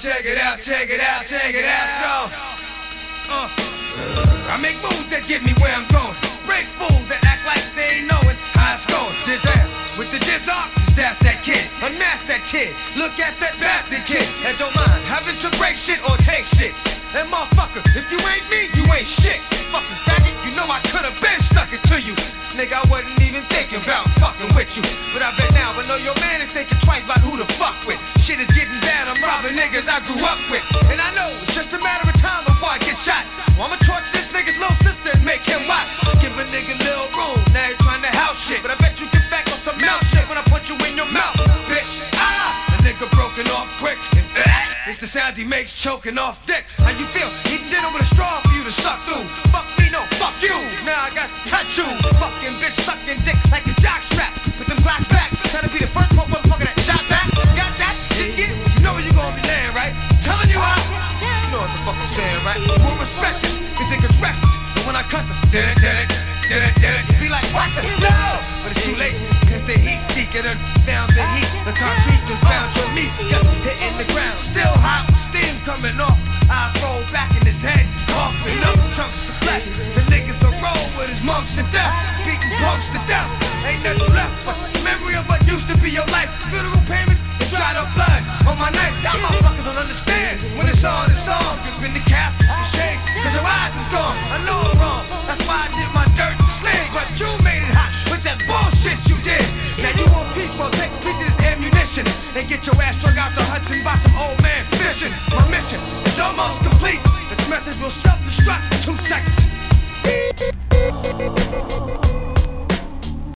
check it out, check it out, check it out, y'all. Uh, I make moves that get me where I'm going. Break fools that act like they ain't knowing how it's going. Dizzle with the diz off, that's that kid. Unmask that kid. Look at that bastard kid. And don't mind having to break shit or take shit. And motherfucker, if you ain't me, you ain't shit. Fucking faggot, you know I could've been stuck it to you. Nigga, I wasn't even thinking about fucking with you. But I bet now I know your man is thinking twice about who to fuck with. He makes choking off dick. How you feel? Did it with a straw for you to suck through. Fuck me, no, fuck you. Now I got to touch you. Fucking bitch sucking dick like a jock strap. Put them blocks back. Try to be the first punk motherfucker that shot back. Got that? Didn't get it? You know where you gonna be laying, right? Telling you how. You know what the fuck I'm saying, right? We'll respect this, cause niggas reckless. And when I cut them, did it, did it, did it, did it, be like, what the? No! But it's too late, cause the heat seeker done found the heat. The concrete done found your meat. Just hitting the ground, coming off. Eyes roll back in his head, coughing up chunks of flesh. The niggas will roll with his monks to death, beating punks to death. ass drug out the Hudson by some old man fishing. My mission is almost